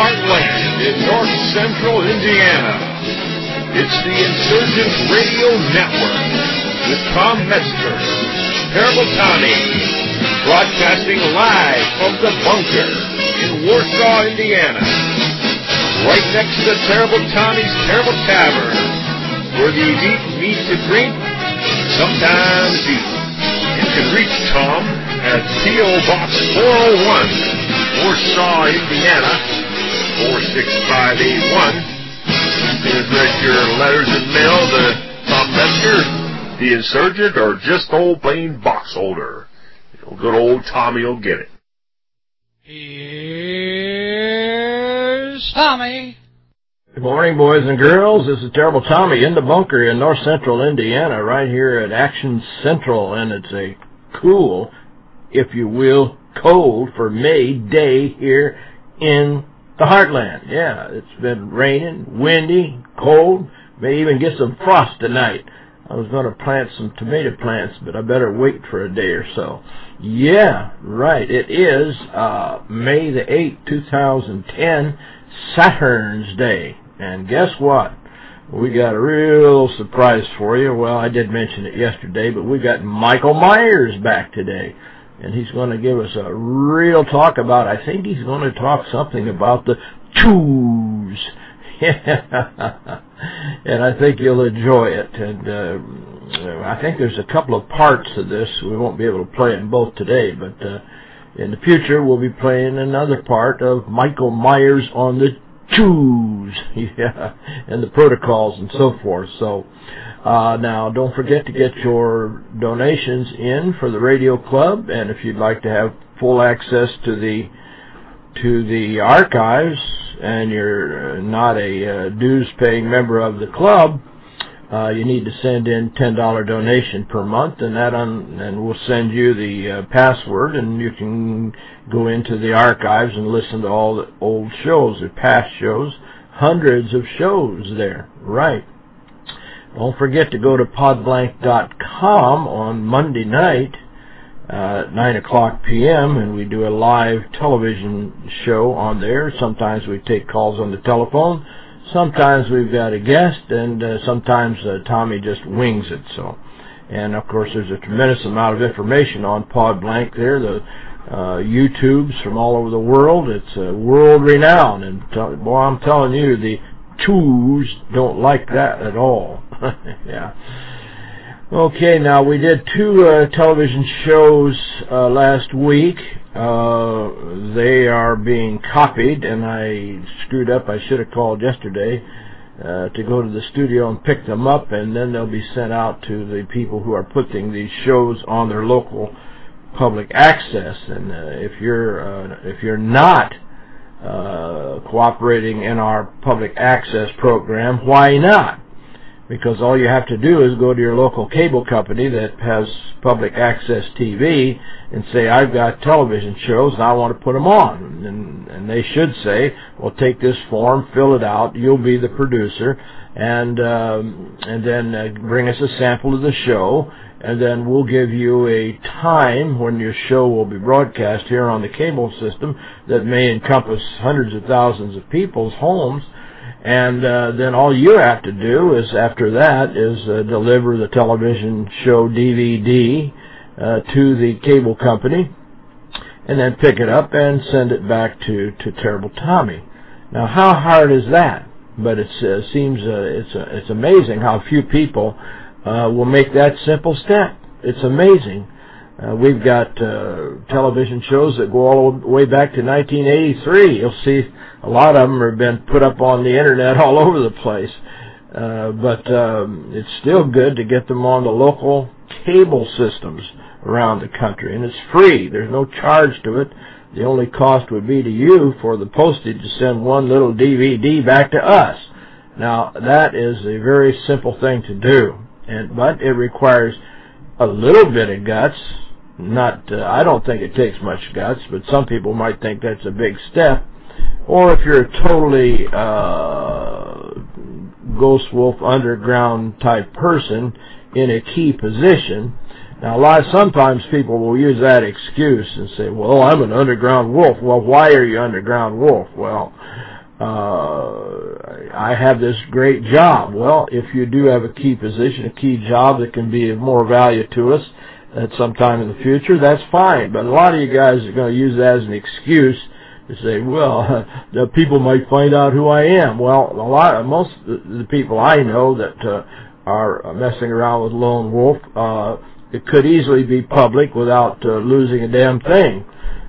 heartland in north central Indiana. It's the Insurgent Radio Network with Tom Metzger, Terrible Tommy, broadcasting live from the bunker in Warsaw, Indiana. Right next to the Terrible Tommy's Terrible Tavern, where the elite meet to drink, sometimes eat. You can reach Tom at P.O. Box 401, Warsaw, Indiana, 46581. You can address your letters and mail to Tom Metzger, the insurgent, or just old plain box holder. Good old Tommy will get it. Here's Tommy. Good morning, boys and girls. This is Terrible Tommy in the bunker in north central Indiana, right here at Action Central, and it's a cool, if you will, cold for May day here in the heartland. Yeah, it's been raining, windy, cold, may even get some frost tonight. I was going to plant some tomato plants, but I better wait for a day or so. Yeah, right. It is uh, May the 8th, 2010, Saturn's Day. And guess what? We got a real surprise for you. Well, I did mention it yesterday, but we got Michael Myers back today. And he's going to give us a real talk about, I think he's going to talk something about the Jews. and I think you'll enjoy it. And uh, I think there's a couple of parts to this. We won't be able to play them both today, but uh, in the future we'll be playing another part of Michael Myers on the Jews, yeah, and the protocols and so forth. So uh, now, don't forget to get your donations in for the radio club, and if you'd like to have full access to the to the archives, and you're not a uh, dues-paying member of the club, uh, you need to send in $10 donation per month, and that un and we'll send you the uh, password, and you can go into the archives and listen to all the old shows, the past shows, hundreds of shows there, right. Don't forget to go to podblanc.com on Monday night, uh, 9 o'clock p.m., and we do a live television show on there. Sometimes we take calls on the telephone, sometimes we've got a guest, and uh, sometimes uh, Tommy just wings it. So, and of course, there's a tremendous amount of information on Pod Blanc there. The uh, YouTubes from all over the world. It's uh, world renowned, and boy, I'm telling you, the Jews don't like that at all. yeah. Okay, now we did two uh, television shows uh, last week. Uh, they are being copied, and I screwed up. I should have called yesterday uh, to go to the studio and pick them up, and then they'll be sent out to the people who are putting these shows on their local public access. And uh, if you're uh, if you're not cooperating in our public access program, why not? Because all you have to do is go to your local cable company that has public access TV and say, I've got television shows and I want to put them on. And, and they should say, well, take this form, fill it out, you'll be the producer, and, um, and then uh, bring us a sample of the show, and then we'll give you a time when your show will be broadcast here on the cable system that may encompass hundreds of thousands of people's homes, and uh, then all you have to do is, after that, is uh, deliver the television show DVD uh, to the cable company, and then pick it up and send it back to to Terrible Tommy. Now, how hard is that? But it uh, seems uh, it's uh, it's amazing how few people will make that simple step. It's amazing. Uh, we've got uh, television shows that go all the way back to 1983. You'll see a lot of them have been put up on the internet all over the place. Uh, but um, it's still good to get them on the local cable systems around the country. And it's free. There's no charge to it. The only cost would be to you for the postage to send one little DVD back to us. Now, that is a very simple thing to do. and But it requires a little bit of guts, not uh, I don't think it takes much guts, but some people might think that's a big step. Or if you're a totally uh, Ghost Wolf underground type person in a key position. Now, a lot of sometimes people will use that excuse and say, "Well, I'm an underground wolf." Well, why are you underground wolf? Well, uh, I have this great job. Well, if you do have a key position, a key job that can be of more value to us at some time in the future, that's fine. But a lot of you guys are going to use that as an excuse to say, well, the people might find out who I am. Well, a lot, most of the people I know that uh, are messing around with Lone Wolf, uh, it could easily be public without uh, losing a damn thing.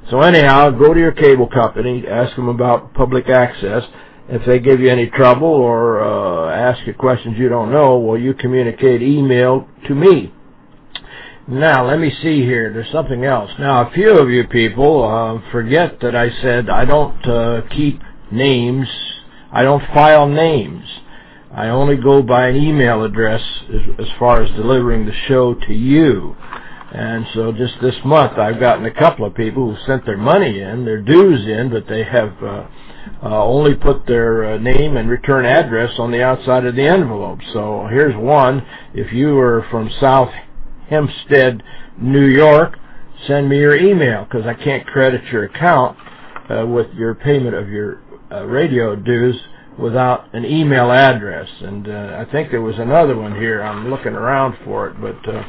So anyhow, go to your cable company, ask them about public access. If they give you any trouble or uh, ask you questions you don't know, well, you communicate email to me. Now, let me see here. There's something else. Now, a few of you people uh, forget that I said I don't uh, keep names. I don't file names. I only go by an email address as, as far as delivering the show to you. And so just this month, I've gotten a couple of people who sent their money in, their dues in, but they have uh, uh, only put their uh, name and return address on the outside of the envelope. So here's one. If you are from South Hempstead, New York, send me your email because I can't credit your account uh, with your payment of your uh, radio dues without an email address. And uh, I think there was another one here. I'm looking around for it, but uh,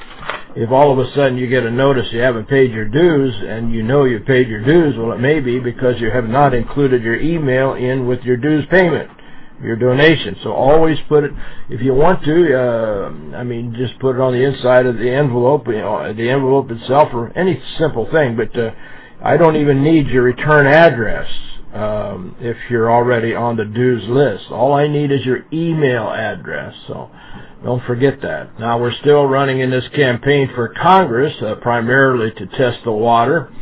if all of a sudden you get a notice you haven't paid your dues and you know you've paid your dues, well, it may be because you have not included your email in with your dues payment, your donation. So always put it, if you want to, uh, I mean, just put it on the inside of the envelope, you know, the envelope itself or any simple thing, but uh, I don't even need your return address um, if you're already on the dues list. All I need is your email address. So don't forget that. Now, we're still running in this campaign for Congress, uh, primarily to test the water,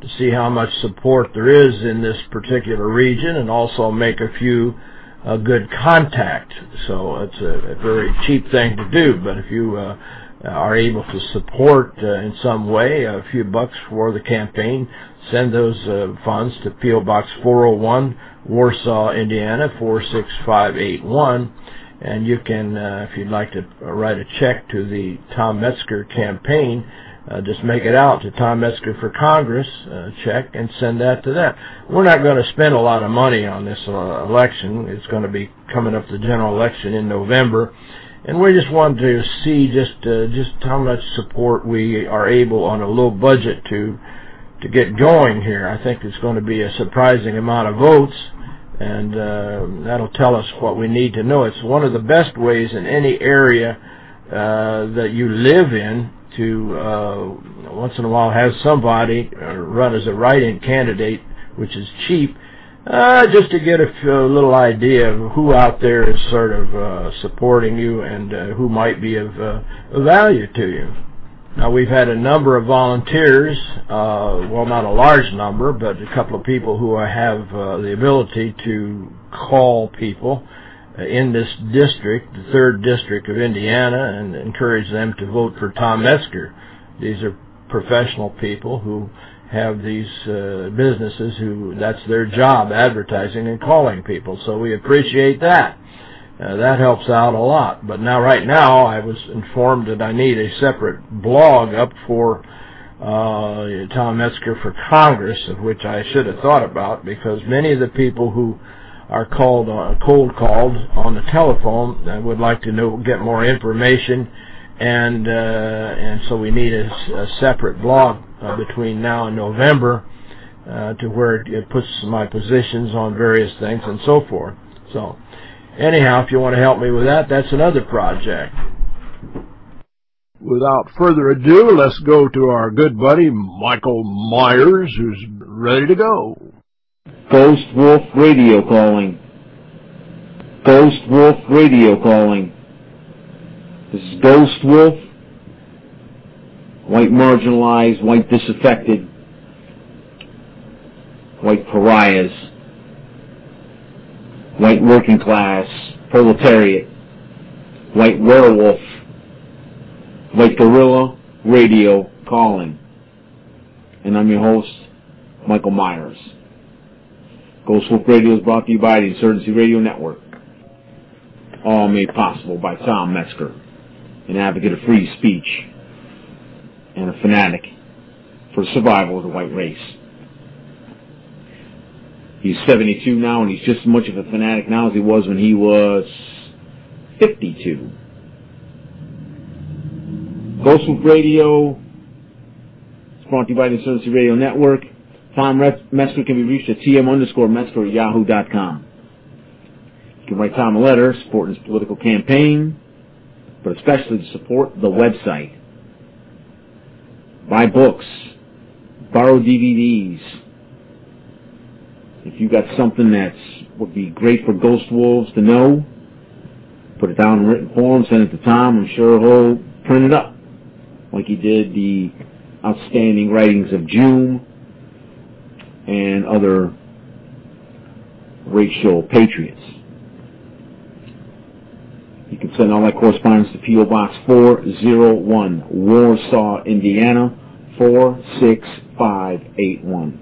to see how much support there is in this particular region, and also make a few uh, good contact. So it's a, a, very cheap thing to do, but if you uh, are able to support uh, in some way a few bucks for the campaign, send those uh, funds to P.O. Box 401, Warsaw, Indiana 46581 and you can, uh, if you'd like to write a check to the Tom Metzger campaign, uh, just make it out to Tom Metzger for Congress uh, check and send that to them. We're not going to spend a lot of money on this uh, election. It's going to be coming up the general election in November, and we just want to see just uh, just how much support we are able on a low budget to to get going here. I think it's going to be a surprising amount of votes and uh, that'll tell us what we need to know. It's one of the best ways in any area uh, that you live in to uh, once in a while have somebody run as a write-in candidate, which is cheap, uh, just to get a, a little idea of who out there is sort of uh, supporting you and uh, who might be of, uh, value to you. Now we've had a number of volunteers, uh, well not a large number, but a couple of people who have uh, the ability to call people in this district, the third district of Indiana, and encourage them to vote for Tom Metzger. These are professional people who have these uh, businesses who that's their job, advertising and calling people. So we appreciate that. Uh, that helps out a lot. But now, right now, I was informed that I need a separate blog up for uh, Tom Metzger for Congress, of which I should have thought about, because many of the people who are called uh, cold called on the telephone uh, would like to know get more information, and uh, and so we need a, a separate blog uh, between now and November uh, to where it puts my positions on various things and so forth. So. Anyhow, if you want to help me with that, that's another project. Without further ado, let's go to our good buddy Michael Myers, who's ready to go. Ghost Wolf Radio calling. Ghost Wolf Radio calling. This is Ghost Wolf. White marginalized, white disaffected, white pariahs white working class, proletariat, white werewolf, white guerrilla radio calling. And I'm your host, Michael Myers. Ghost Wolf Radio is brought to you by the Insurgency Radio Network. All made possible by Tom Metzger, an advocate of free speech and a fanatic for the survival of the white race. He's 72 now, and he's just as much of a fanatic now as he was when he was 52. Ghostwolf Radio is brought to you by the Insurgency Radio Network. Tom Metzger can be reached at tm underscore Metzger at yahoo.com. You can write Tom a letter supporting his political campaign, but especially to support the website. Buy books, borrow DVDs, if you got something that would be great for Ghost Wolves to know, put it down in written form, send it to Tom. I'm sure he'll print it up, like he did the outstanding writings of June and other racial patriots. You can send all that correspondence to P.O. Box 401, Warsaw, Indiana 46581.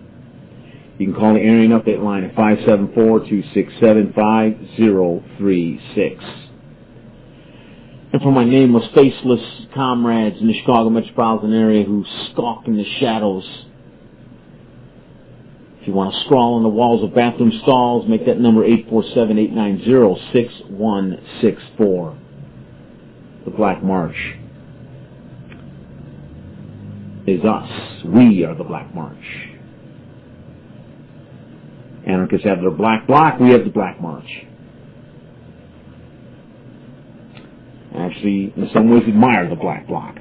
You can call the area update line at 574-267-5036. And for my nameless, faceless comrades in the Chicago metropolitan area who stalk in the shadows, if you want to scrawl on the walls of bathroom stalls, make that number 847-890-6164. The Black March is us. We are the Black March. Anarchists have their black bloc, we have the black march. Actually, in some ways, admire the black bloc.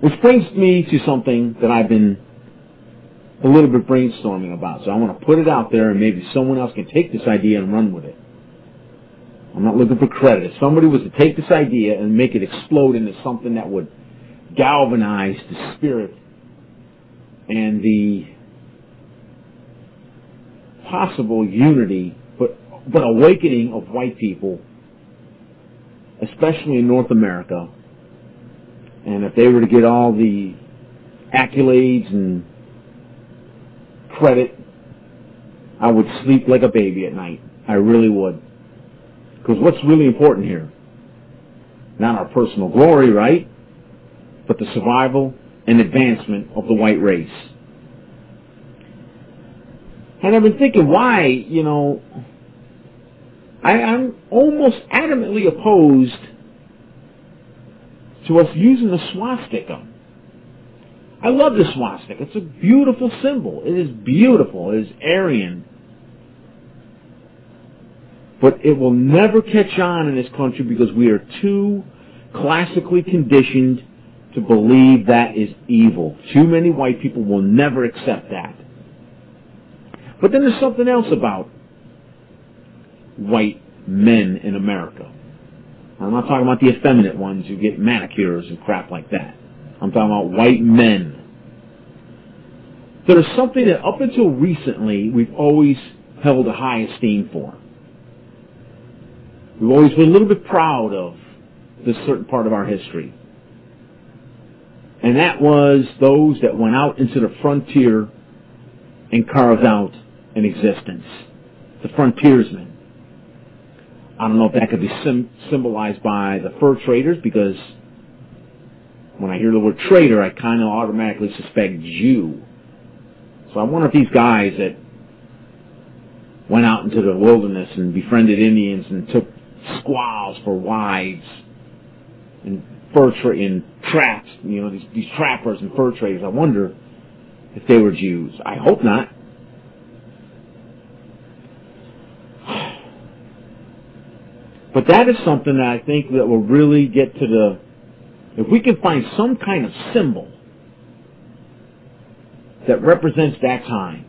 Which brings me to something that I've been a little bit brainstorming about. So I want to put it out there and maybe someone else can take this idea and run with it. I'm not looking for credit. If somebody was to take this idea and make it explode into something that would galvanize the spirit and the possible unity, but, but awakening of white people, especially in North America. And if they were to get all the accolades and credit, I would sleep like a baby at night. I really would. Because what's really important here? Not our personal glory, right? But the survival and advancement of the white race. And I've been thinking why, you know, I, am almost adamantly opposed to us using the swastika. I love the swastika. It's a beautiful symbol. It is beautiful. It is Aryan. But it will never catch on in this country because we are too classically conditioned to believe that is evil. Too many white people will never accept that. But then there's something else about white men in America. I'm not talking about the effeminate ones who get manicures and crap like that. I'm talking about white men. There's something that up until recently we've always held a high esteem for. We've always been a little bit proud of this certain part of our history. And that was those that went out into the frontier and carved out an existence. The frontiersmen. I don't know if that could be symbolized by the fur traders because when I hear the word trader, I kind of automatically suspect Jew. So I wonder if these guys that went out into the wilderness and befriended Indians and took squaws for wives and fur tra- and traps, you know, these, these trappers and fur traders. I wonder if they were Jews. I hope not. But that is something that I think that will really get to the, if we can find some kind of symbol that represents that time.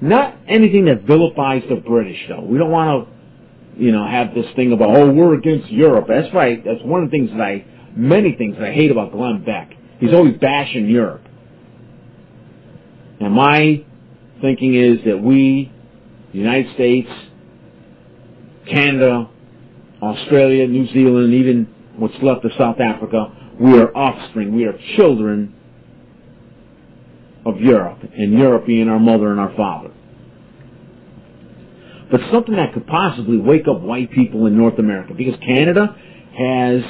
Not anything that vilifies the British though. We don't want to, you know, have this thing about, oh, we're against Europe. That's right. That's one of the things that I, many things that I hate about Glenn Beck. He's always bashing Europe. And my thinking is that we, the United States, Canada, Australia, New Zealand, even what's left of South Africa, we are offspring, we are children of Europe, and Europe being our mother and our father. But something that could possibly wake up white people in North America, because Canada has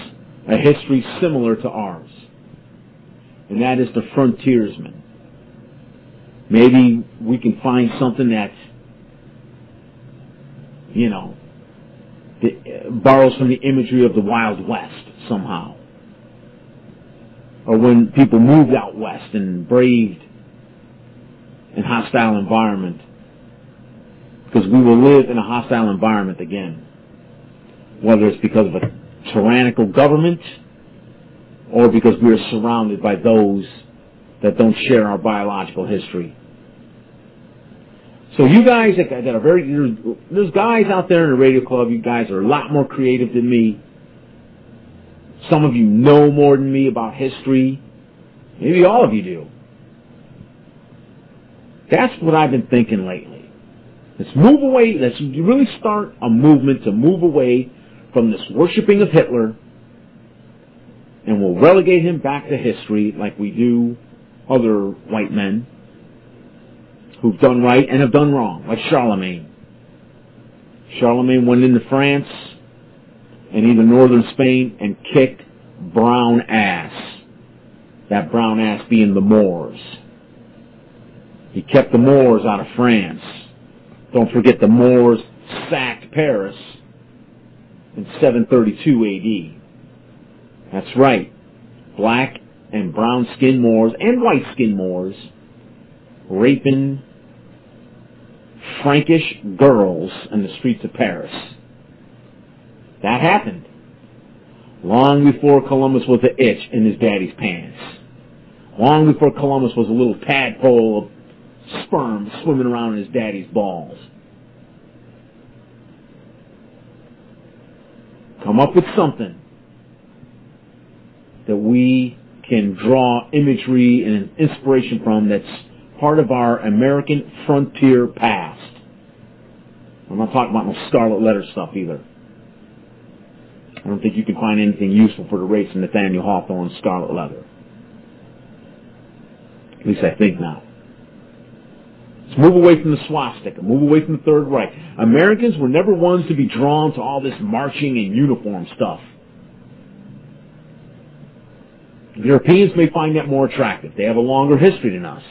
a history similar to ours, and that is the frontiersmen. Maybe we can find something that, you know, borrows from the imagery of the Wild West somehow. Or when people moved out west and braved a hostile environment. Because we will live in a hostile environment again. Whether it's because of a tyrannical government or because we are surrounded by those that don't share our biological history. So you guys that, are very, there's, there's guys out there in the radio club, you guys are a lot more creative than me. Some of you know more than me about history. Maybe all of you do. That's what I've been thinking lately. Let's move away, let's really start a movement to move away from this worshiping of Hitler and we'll relegate him back to history like we do other white men who've done right and have done wrong, like Charlemagne. Charlemagne went into France and even northern Spain and kicked brown ass. That brown ass being the Moors. He kept the Moors out of France. Don't forget the Moors sacked Paris in 732 AD. That's right. Black and brown skinned Moors and white skinned Moors raping Frankish girls in the streets of Paris. That happened. Long before Columbus was an itch in his daddy's pants. Long before Columbus was a little tadpole of sperm swimming around in his daddy's balls. Come up with something that we can draw imagery and inspiration from that's part of our American frontier past. I'm not talking about no scarlet letter stuff either. I don't think you can find anything useful for the race in Nathaniel Hawthorne's scarlet letter. At least I think not. Let's move away from the swastika. Move away from the Third Reich. Americans were never ones to be drawn to all this marching and uniform stuff. Europeans may find that more attractive. They have a longer history than us.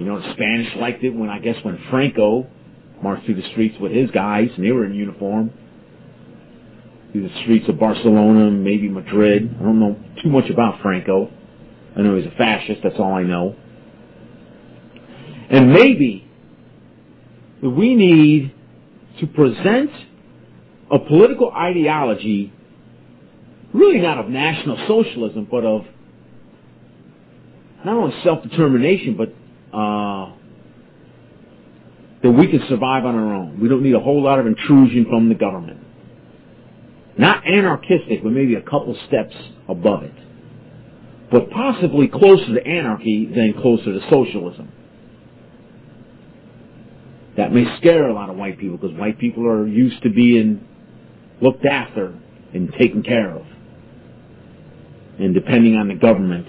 You know, the Spanish liked it when, I guess, when Franco marched through the streets with his guys and they were in uniform. Through the streets of Barcelona, maybe Madrid. I don't know too much about Franco. I know he's a fascist, that's all I know. And maybe we need to present a political ideology really not of National Socialism, but of not only self-determination, but uh, that we can survive on our own. We don't need a whole lot of intrusion from the government. Not anarchistic, but maybe a couple steps above it. But possibly closer to anarchy than closer to socialism. That may scare a lot of white people because white people are used to being looked after and taken care of and depending on the government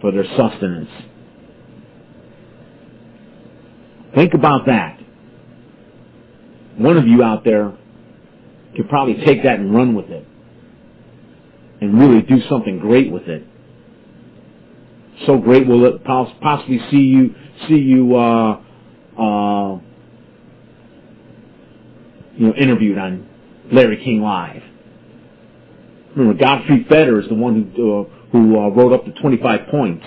for their sustenance. Think about that. One of you out there could probably take that and run with it and really do something great with it. So great will it possibly see you see you uh, uh, you know interviewed on Larry King Live. Remember, Godfrey Feder is the one who uh, who uh, wrote up the 25 points.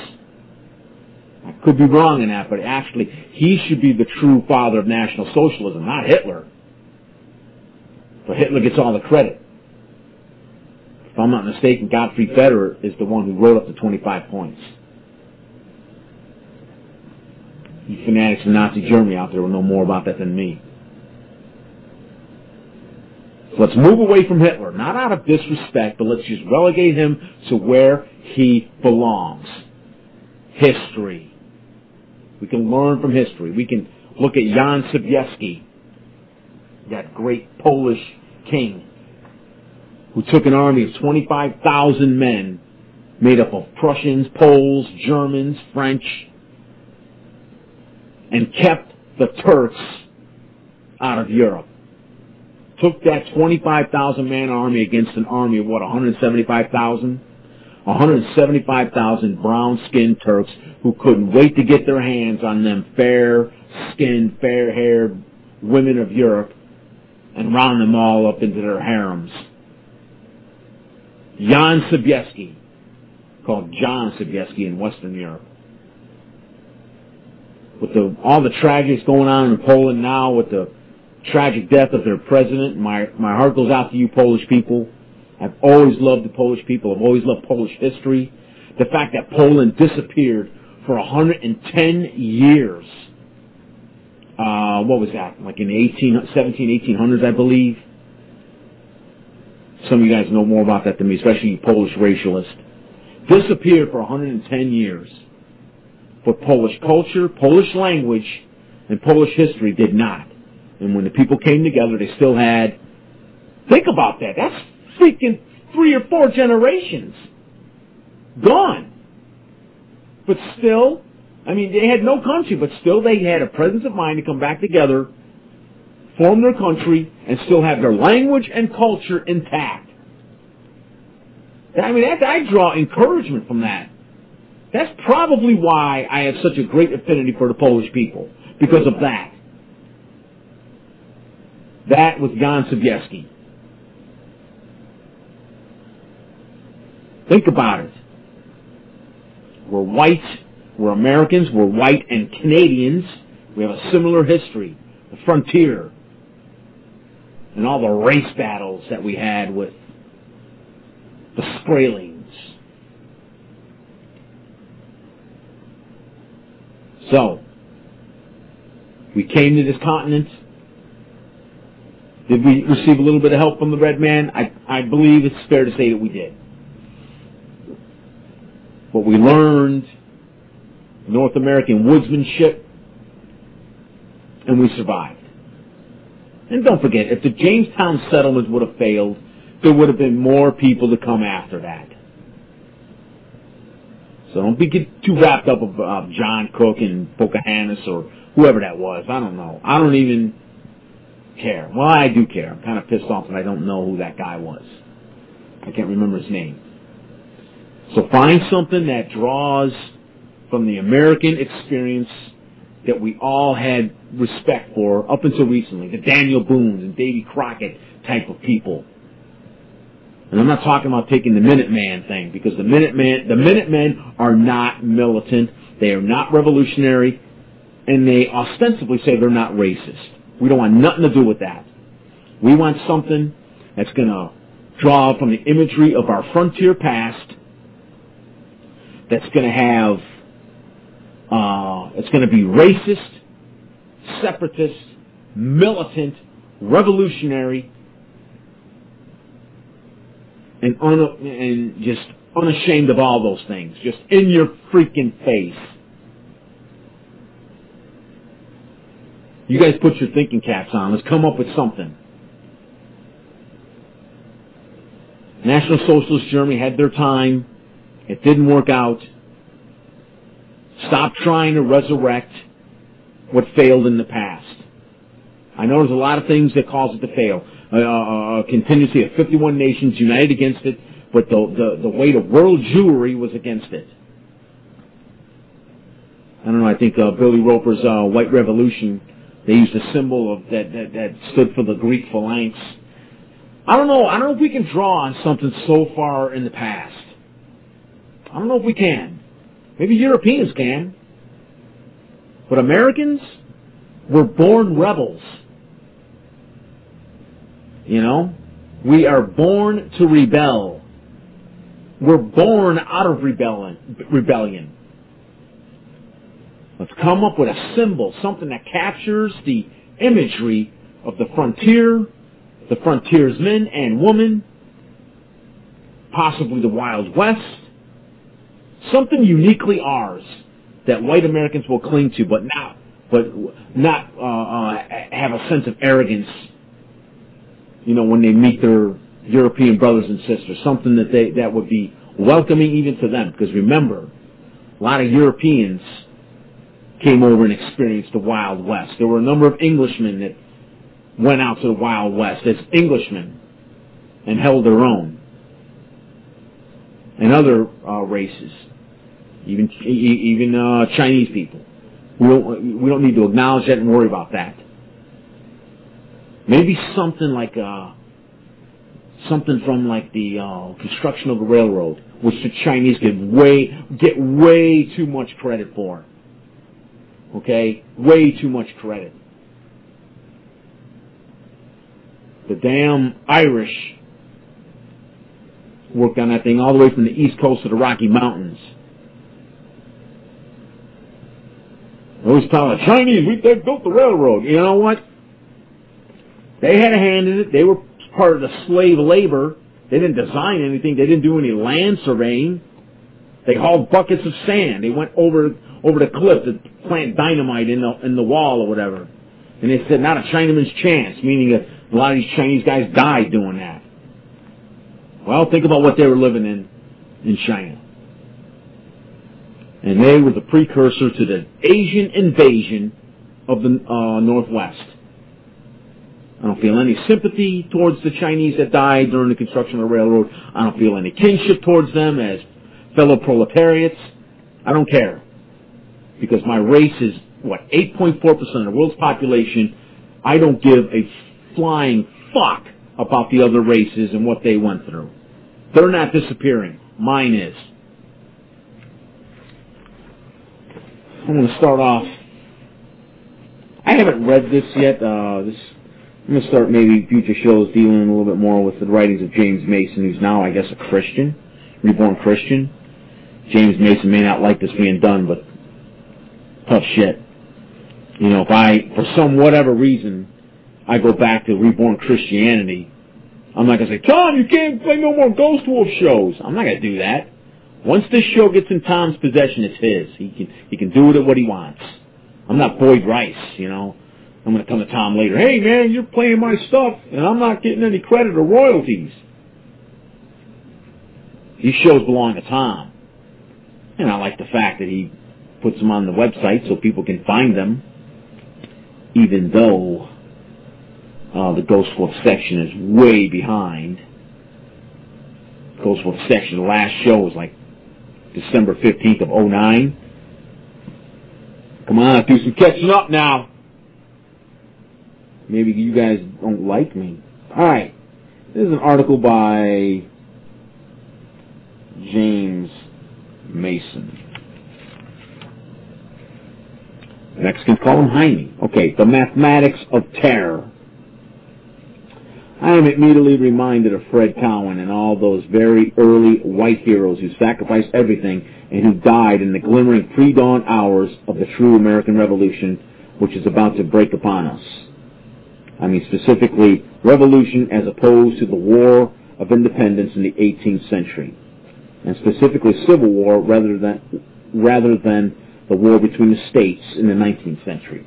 I could be wrong in that, but actually, he should be the true father of National Socialism, not Hitler. But Hitler gets all the credit. If I'm not mistaken, Godfrey Feder is the one who wrote up the 25 points. You fanatics in Nazi Germany out there will know more about that than me. Let's move away from Hitler, not out of disrespect, but let's just relegate him to where he belongs. History. We can learn from history. We can look at Jan Sobieski, that great Polish king, who took an army of 25,000 men made up of Prussians, Poles, Germans, French, and kept the Turks out of Europe took that 25,000 man army against an army of what, 175,000? 175,000 brown-skinned Turks who couldn't wait to get their hands on them fair-skinned, fair-haired women of Europe and round them all up into their harems. Jan Sobieski, called John Sobieski in Western Europe. With the, all the tragedies going on in Poland now, with the tragic death of their president, my, my heart goes out to you Polish people. I've always loved the Polish people. I've always loved Polish history. The fact that Poland disappeared for 110 years. Uh, what was that? Like in the 18, 17, 1800s, I believe. Some of you guys know more about that than me, especially you Polish racialists. Disappeared for 110 years. But Polish culture, Polish language, and Polish history did not. And when the people came together, they still had. Think about that. That's freaking three or four generations gone. But still, I mean, they had no country, but still they had a presence of mind to come back together, form their country, and still have their language and culture intact. I mean, that, I draw encouragement from that. That's probably why I have such a great affinity for the Polish people, because of that. That was Jan Sobieski. Think about it. We're white, we're Americans, we're white and Canadians. We have a similar history. The frontier. And all the race battles that we had with the Skraelings. So, we came to this continent. Did we receive a little bit of help from the red man? I, I believe it's fair to say that we did. But we learned North American woodsmanship, and we survived. And don't forget, if the Jamestown settlement would have failed, there would have been more people to come after that. So don't be get too wrapped up uh, John Cook and Pocahontas or whoever that was. I don't know. I don't even care. Well, I do care. I'm kind of pissed off that I don't know who that guy was. I can't remember his name. So find something that draws from the American experience that we all had respect for up until recently, the Daniel Boones and Davy Crockett type of people. And I'm not talking about taking the Minuteman thing because the Minuteman, the Minutemen are not militant, they are not revolutionary, and they ostensibly say they're not racist. We don't want nothing to do with that. We want something that's going to draw from the imagery of our frontier past that's going to have, uh, it's going to be racist, separatist, militant, revolutionary, and, un- and just unashamed of all those things. Just in your freaking face. You guys put your thinking caps on. Let's come up with something. National Socialist Germany had their time. It didn't work out. Stop trying to resurrect what failed in the past. I know there's a lot of things that cause it to fail. Uh, a uh, contingency of 51 nations united against it, but the, the, the weight of world Jewry was against it. I don't know, I think uh, Billy Roper's uh, White Revolution, they used a symbol of that, that, that stood for the Greek phalanx. I don't know, I don't know if we can draw on something so far in the past. I don't know if we can. Maybe Europeans can. But Americans were born rebels. You know? We are born to rebel. We're born out of rebellion. rebellion. Let's come up with a symbol, something that captures the imagery of the frontier, the frontiersmen and woman, possibly the Wild West, something uniquely ours that white Americans will cling to, but not, but not uh, uh, have a sense of arrogance. You know, when they meet their European brothers and sisters, something that they that would be welcoming even to them. Because remember, a lot of Europeans came over and experienced the Wild West. There were a number of Englishmen that went out to the Wild West as Englishmen and held their own. and other uh, races, even even uh, Chinese people. We don't we don't need to acknowledge that and worry about that. Maybe something like uh, something from like the uh, construction of the railroad, which the Chinese get way get way too much credit for. Okay, way too much credit. The damn Irish worked on that thing all the way from the east coast to the Rocky Mountains. They always the Chinese, we, they built the railroad. You know what? They had a hand in it. They were part of the slave labor. They didn't design anything. They didn't do any land surveying. They hauled buckets of sand. They went over over the cliff to plant dynamite in the in the wall or whatever. And they said, not a Chinaman's chance, meaning that a lot of these Chinese guys died doing that. Well, think about what they were living in in China. And they were the precursor to the Asian invasion of the uh, Northwest. I don't feel any sympathy towards the Chinese that died during the construction of the railroad. I don't feel any kinship towards them as fellow proletariats. I don't care. Because my race is, what, 8.4% of the world's population. I don't give a flying fuck about the other races and what they went through. They're not disappearing. Mine is. I'm going to start off. I haven't read this yet. Uh, this I'm going to start maybe future shows dealing a little bit more with the writings of James Mason, who's now, I guess, a Christian, reborn Christian. James Mason may not like this being done, but tough shit. You know, if I, for some whatever reason, I go back to reborn Christianity, I'm not going to say, Tom, you can't play no more Ghost Wolf shows. I'm not going to do that. Once this show gets in Tom's possession, it's his. He can he can do with it what he wants. I'm not Boyd Rice, you know. I'm going to come to Tom later. Hey, man, you're playing my stuff, and I'm not getting any credit or royalties. These shows belong to Tom. And I like the fact that he puts them on the website so people can find them, even though uh, the Ghost Wolf section is way behind. Ghost Wolf section, the last show was like December 15th of 09. Come on, do some catching up now. Maybe you guys don't like me. Alright. This is an article by James Mason. Mexicans call him Jaime. Okay, the mathematics of terror. I am immediately reminded of Fred Cowan and all those very early white heroes who sacrificed everything and who died in the glimmering pre-dawn hours of the true American Revolution, which is about to break upon us. I mean specifically revolution as opposed to the War of Independence in the 18th century, and specifically Civil War rather than rather than the war between the states in the 19th century.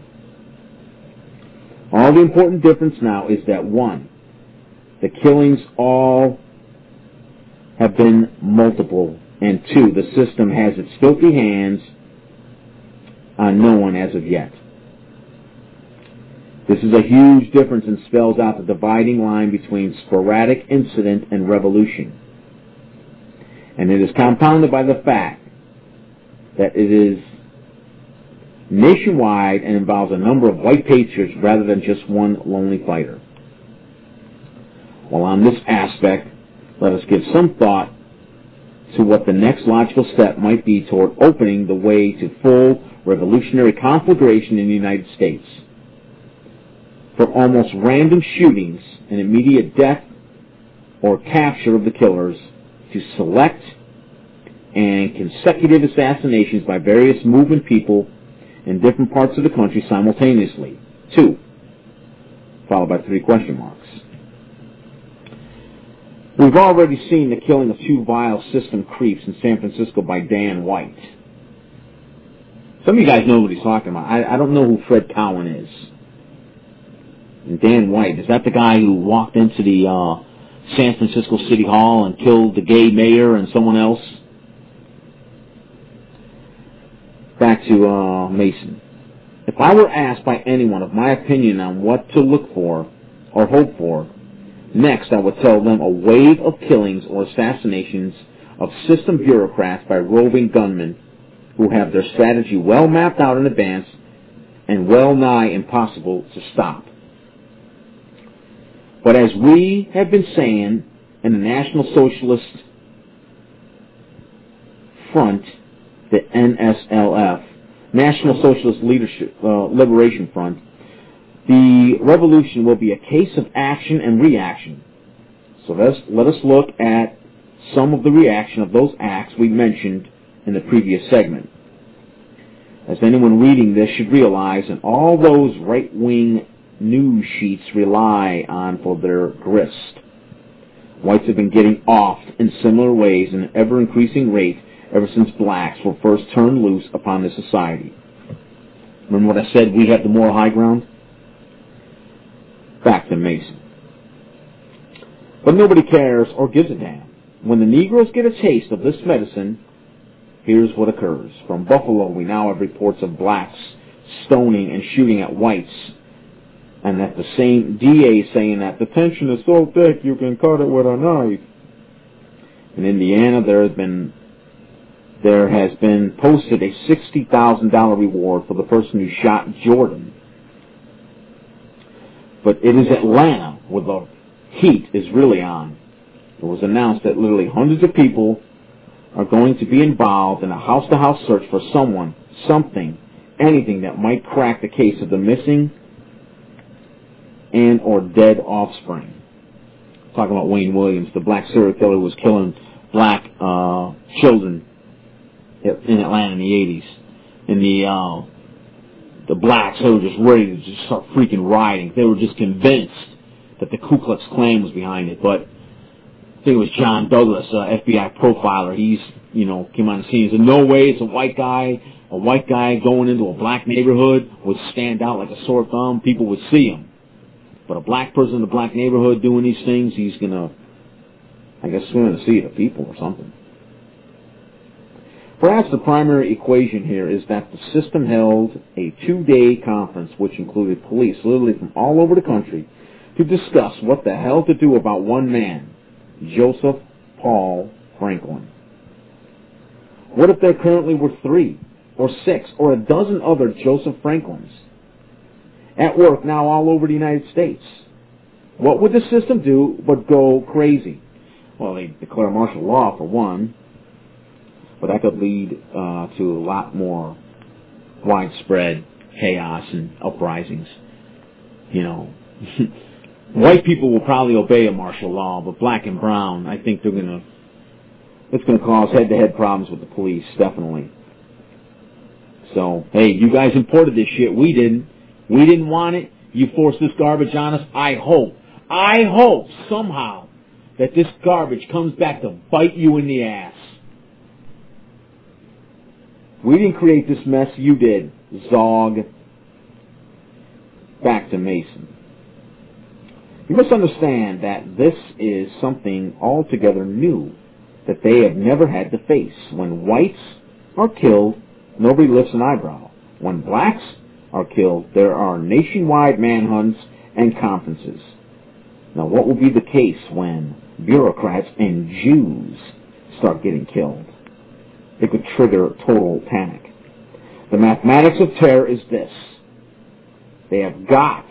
All the important difference now is that one, the killings all have been multiple, and two, the system has its filthy hands on no one as of yet. This is a huge difference and spells out the dividing line between sporadic incident and revolution. And it is compounded by the fact that it is nationwide and involves a number of white patriots rather than just one lonely fighter. While on this aspect, let us give some thought to what the next logical step might be toward opening the way to full revolutionary conflagration in the United States for almost random shootings and immediate death or capture of the killers to select and consecutive assassinations by various movement people in different parts of the country simultaneously. Two, followed by three question marks. We've already seen the killing of two vile system creeps in San Francisco by Dan White. Some of you guys know what he's talking about. I, I don't know who Fred Cowan is. And Dan White, is that the guy who walked into the uh, San Francisco City Hall and killed the gay mayor and someone else? Back to uh, Mason. If I were asked by anyone of my opinion on what to look for or hope for, next I would tell them a wave of killings or assassinations of system bureaucrats by roving gunmen who have their strategy well mapped out in advance and well nigh impossible to stop. But as we have been saying in the National Socialist Front, the NSLF, National Socialist Leadership uh, Liberation Front, the revolution will be a case of action and reaction. So let's, let us look at some of the reaction of those acts we mentioned in the previous segment. As anyone reading this should realize, and all those right-wing news sheets rely on for their grist. Whites have been getting offed in similar ways in an ever-increasing rate ever since blacks were first turned loose upon the society. Remember what I said? We have the moral high ground? Back to Mason. But nobody cares or gives a damn. When the Negroes get a taste of this medicine, here's what occurs. From Buffalo, we now have reports of blacks stoning and shooting at whites, and that the same DA saying that the tension is so thick you can cut it with a knife. In Indiana, there has been there has been posted a $60,000 reward for the person who shot Jordan. But it is Atlanta where the heat is really on. It was announced that literally hundreds of people are going to be involved in a house-to-house search for someone, something, anything that might crack the case of the missing and or dead offspring. Talking about Wayne Williams, the black serial killer who was killing black uh, children in Atlanta in the 80s. in the, uh, the blacks, they were just ready to just start freaking rioting. They were just convinced that the Ku Klux Klan was behind it. But I think it was John Douglas, uh, FBI profiler. He's, you know, came on the scene. He said, no way it's a white guy. A white guy going into a black neighborhood would stand out like a sore thumb. People would see him. But a black person in a black neighborhood doing these things, he's gonna, I guess, the sea of the people or something. Perhaps the primary equation here is that the system held a two-day conference which included police literally from all over the country to discuss what the hell to do about one man, Joseph Paul Franklin. What if there currently were three, or six, or a dozen other Joseph Franklins at work now all over the United States? What would the system do but go crazy? Well, they'd declare martial law for one, but that could lead uh, to a lot more widespread chaos and uprisings. You know, white people will probably obey a martial law, but black and brown, I think they're gonna. It's gonna cause head-to-head problems with the police, definitely. So, hey, you guys imported this shit. We didn't. We didn't want it. You forced this garbage on us. I hope, I hope somehow that this garbage comes back to bite you in the ass. We didn't create this mess, you did. Zog. Back to Mason. You must understand that this is something altogether new that they have never had to face. When whites are killed, nobody lifts an eyebrow. When blacks are killed, there are nationwide manhunts and conferences. Now, what will be the case when bureaucrats and Jews start getting killed? It could trigger total panic. The mathematics of terror is this. They have got,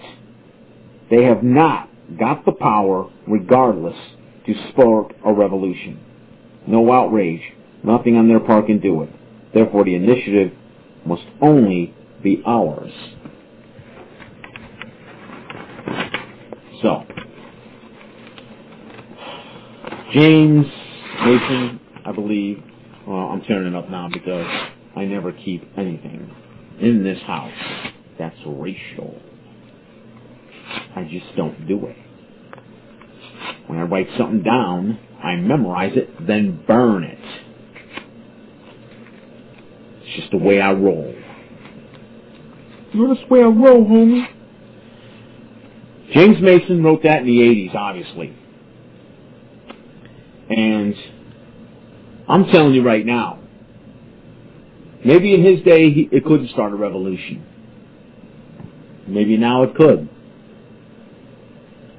they have not got the power, regardless, to spark a revolution. No outrage, nothing on their part can do it. Therefore, the initiative must only be ours. So, James Mason, I believe, well, I'm tearing it up now because I never keep anything in this house that's racial. I just don't do it. When I write something down, I memorize it, then burn it. It's just the way I roll. You're the way I roll, homie. James Mason wrote that in the 80s, obviously. And I'm telling you right now, maybe in his day he, it couldn't start a revolution. Maybe now it could.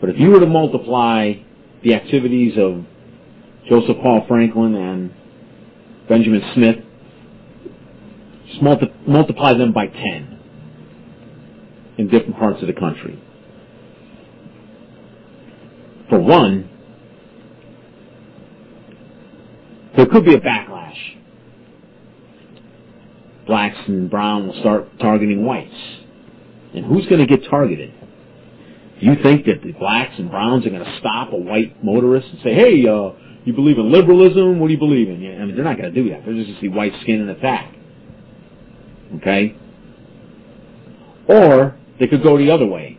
But if you were to multiply the activities of Joseph Paul Franklin and Benjamin Smith. Just multi- multiply them by 10 in different parts of the country. For one, there could be a backlash. Blacks and brown will start targeting whites. And who's going to get targeted? You think that the blacks and browns are going to stop a white motorist and say, hey, uh, you believe in liberalism? What do you believe in? I mean, they're not going to do that. They're just going to see white skin and attack. Okay? Or they could go the other way.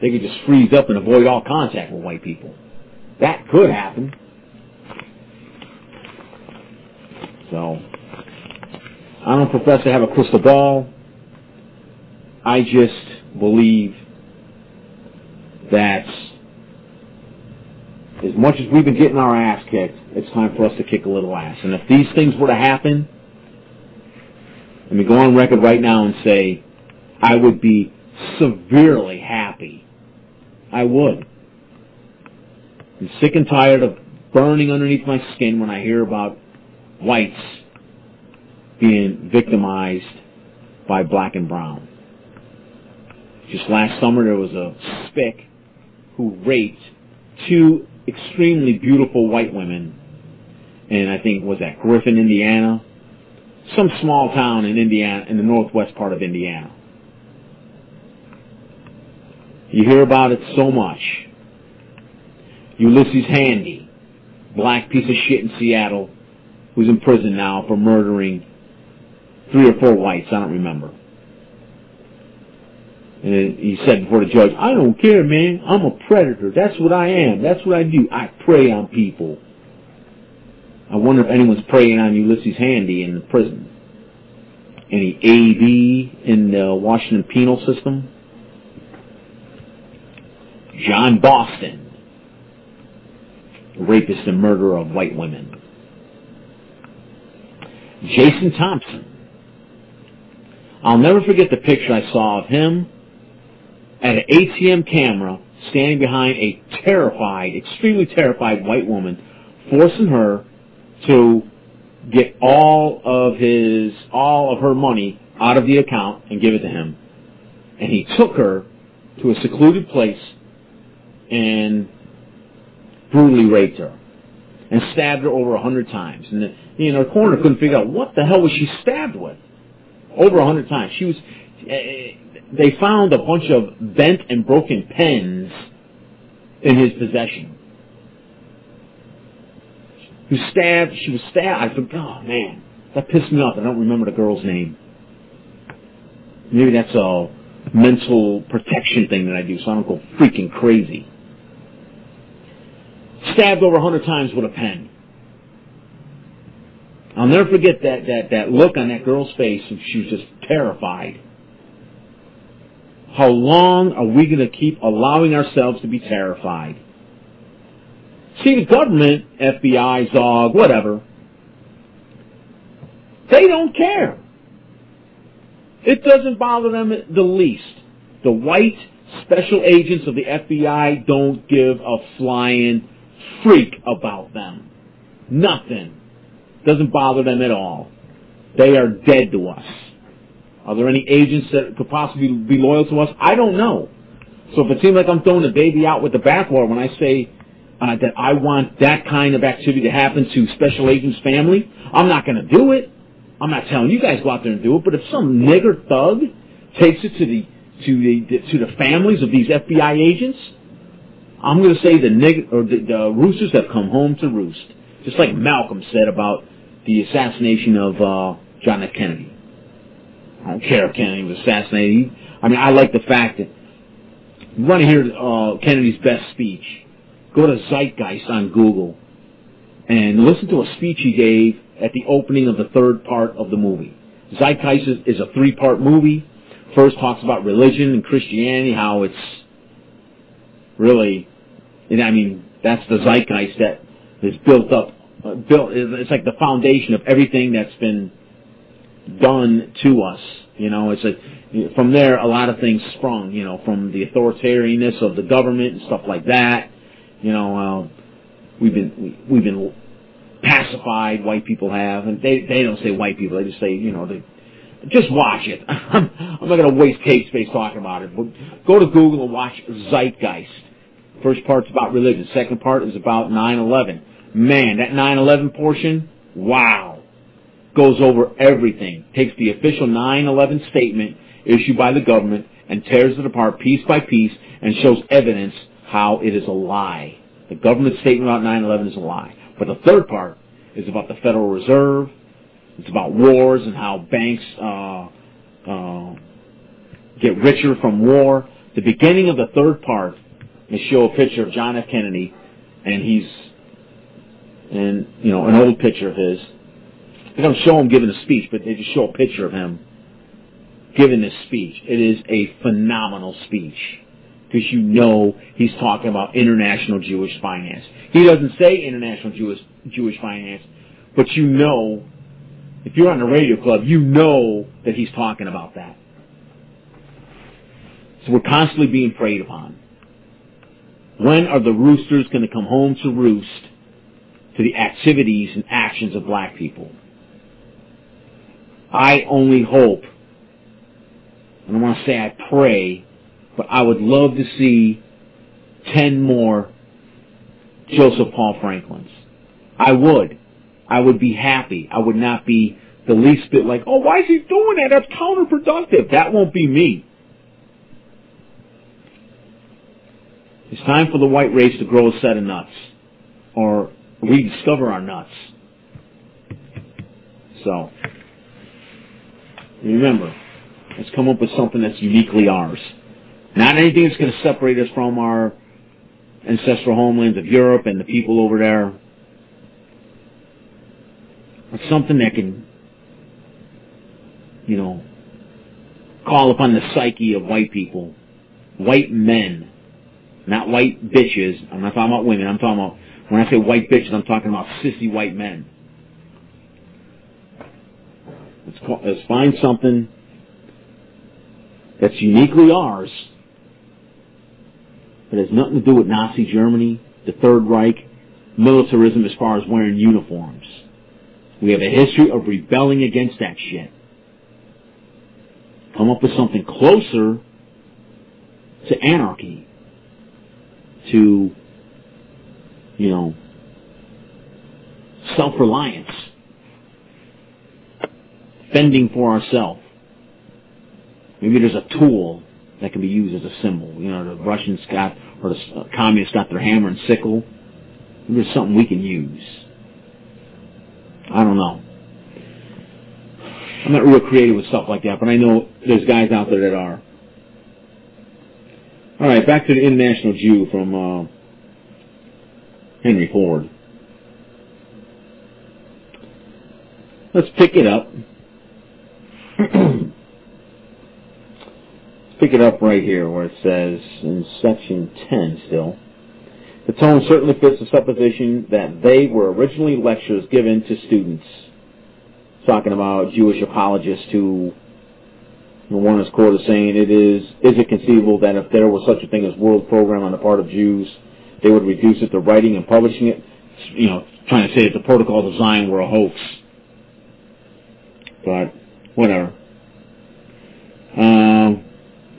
They could just freeze up and avoid all contact with white people. That could happen. So, I don't profess to have a crystal ball. I just believe that as much as we've been getting our ass kicked, it's time for us to kick a little ass. And if these things were to happen, let me go on record right now and say I would be severely happy. I would. I'm sick and tired of burning underneath my skin when I hear about whites being victimized by black and brown. Just last summer there was a spick who raped two extremely beautiful white women, and I think was that Griffin, Indiana, some small town in Indiana, in the northwest part of Indiana. You hear about it so much. Ulysses Handy, black piece of shit in Seattle, who's in prison now for murdering three or four whites, I don't remember. And he said before the judge, I don't care, man. I'm a predator. That's what I am. That's what I do. I prey on people. I wonder if anyone's preying on Ulysses Handy in the prison. Any AD in the Washington penal system? John Boston, rapist and murderer of white women. Jason Thompson. I'll never forget the picture I saw of him at an ATM camera standing behind a terrified, extremely terrified white woman, forcing her to get all of his, all of her money out of the account and give it to him. And he took her to a secluded place and brutally raped her and stabbed her over a hundred times. And know, the coroner couldn't figure out what the hell was she stabbed with. Over a hundred times. She was. Uh, they found a bunch of bent and broken pens in his possession. Who stabbed? She was stabbed. I thought, oh man, that pissed me off. I don't remember the girl's name. Maybe that's a mental protection thing that I do, so I don't go freaking crazy stabbed over a hundred times with a pen. I'll never forget that, that, that look on that girl's face. And she was just terrified. How long are we going to keep allowing ourselves to be terrified? See, the government, FBI, ZOG, whatever, they don't care. It doesn't bother them the least. The white special agents of the FBI don't give a flying freak about them. Nothing. Doesn't bother them at all. They are dead to us. Are there any agents that could possibly be loyal to us? I don't know. So if it seems like I'm throwing the baby out with the bathwater when I say uh, that I want that kind of activity to happen to Special Agent's family, I'm not going to do it. I'm not telling you guys go out there and do it. But if some nigger thug takes it to the to the to the families of these FBI agents, I'm going to say the, nig- or the, the roosters have come home to roost. Just like Malcolm said about the assassination of uh, John F. Kennedy. I don't care if Kennedy was assassinated. I mean, I like the fact that you want to hear uh, Kennedy's best speech. Go to Zeitgeist on Google and listen to a speech he gave at the opening of the third part of the movie. Zeitgeist is, is a three-part movie. First talks about religion and Christianity, how it's really, and I mean, that's the zeitgeist that is built up, built, it's like the foundation of everything that's been done to us. You know, it's a, from there a lot of things sprung, you know, from the authoritarianness of the government and stuff like that. You know, uh, we've been we've been pacified. White people have, and they they don't say white people. They just say you know they just watch it. I'm, I'm not going to waste tape space talking about it. But go to Google and watch Zeitgeist. First part's about religion. Second part is about 9/11. Man, that 9/11 portion, wow, goes over everything. Takes the official 9/11 statement issued by the government and tears it apart piece by piece and shows evidence how it is a lie. The government statement about 9/11 is a lie. But the third part is about the Federal Reserve. It's about wars and how banks uh, uh, get richer from war. The beginning of the third part they show a picture of John F. Kennedy, and he's, and you know, an old picture of his. They don't show him giving a speech, but they just show a picture of him giving this speech. It is a phenomenal speech because you know he's talking about international Jewish finance. He doesn't say international Jewish Jewish finance, but you know, if you're on the radio club, you know that he's talking about that. So we're constantly being preyed upon. When are the roosters going to come home to roost to the activities and actions of black people? I only hope, and I want to say I pray, but I would love to see 10 more Joseph Paul Franklins. I would. I would be happy. I would not be the least bit like, oh, why is he doing that? That's counterproductive. That won't be me. It's time for the white race to grow a set of nuts or rediscover our nuts. So, remember, let's come up with something that's uniquely ours. Not anything that's going to separate us from our ancestral homelands of Europe and the people over there. But something that can, you know, call upon the psyche of white people, white men not white bitches. I'm not talking about women. I'm talking about, when I say white bitches, I'm talking about sissy white men. Let's, call, let's find something that's uniquely ours, but has nothing to do with Nazi Germany, the Third Reich, militarism as far as wearing uniforms. We have a history of rebelling against that shit. Come up with something closer to anarchy to, you know, self-reliance, fending for ourselves. Maybe there's a tool that can be used as a symbol. You know, the Russians got, or the communists got their hammer and sickle. Maybe there's something we can use. I don't know. I'm not real creative with stuff like that, but I know there's guys out there that are. All right, back to the international Jew from uh, Henry Ford. Let's pick it up. pick it up right here where it says in section 10 still. The tone certainly fits the supposition that they were originally lectures given to students. Talking about Jewish apologists who one is quoted saying, "It is is it conceivable that if there was such a thing as world program on the part of Jews, they would reduce it to writing and publishing it?" You know, trying to say that the protocol design were a hoax. But whatever. Um,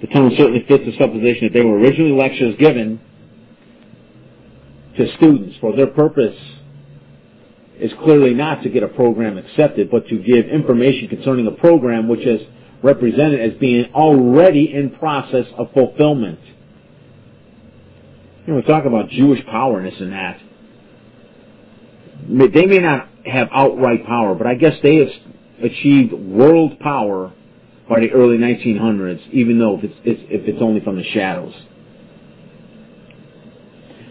the term certainly fits the supposition that they were originally lectures given to students for their purpose is clearly not to get a program accepted, but to give information concerning a program which is represented as being already in process of fulfillment. You know, talk about Jewish power and this and that. They may not have outright power, but I guess they have achieved world power by the early 1900s, even though if it's, if it's only from the shadows.